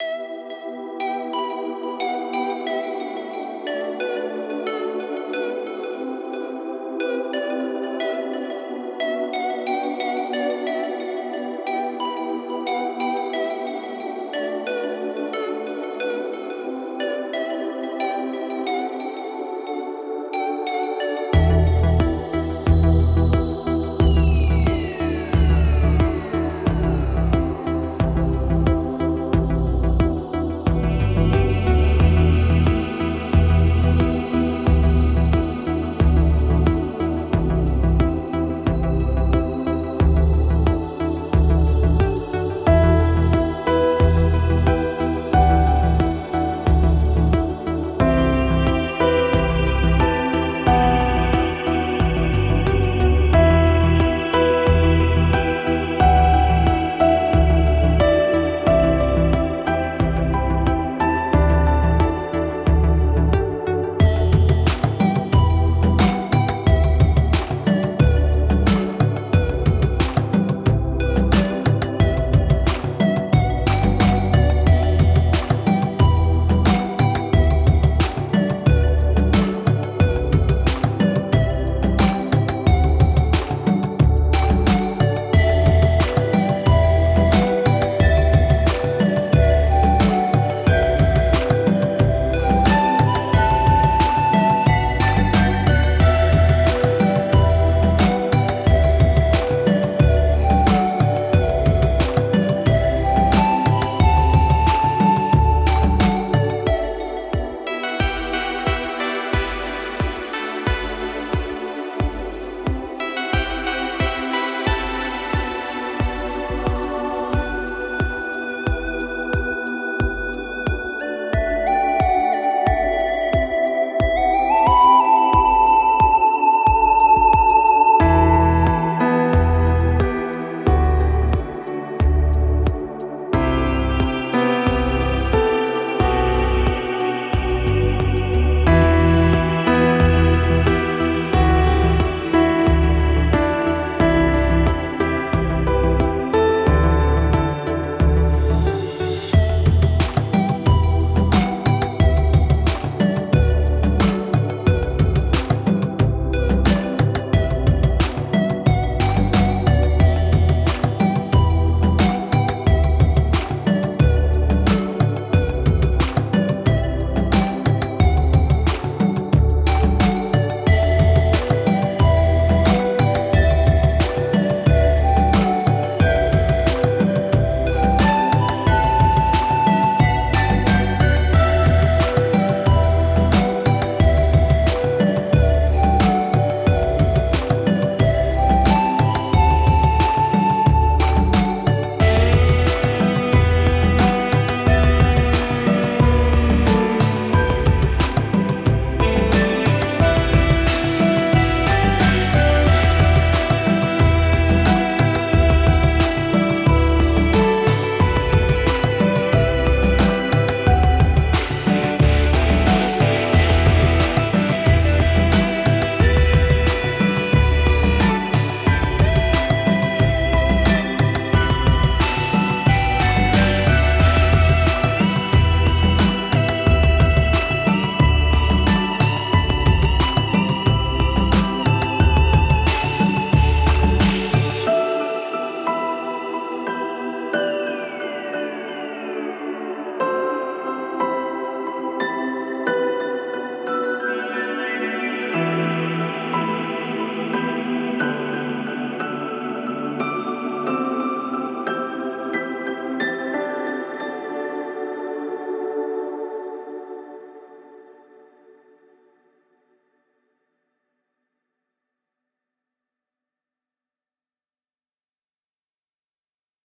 you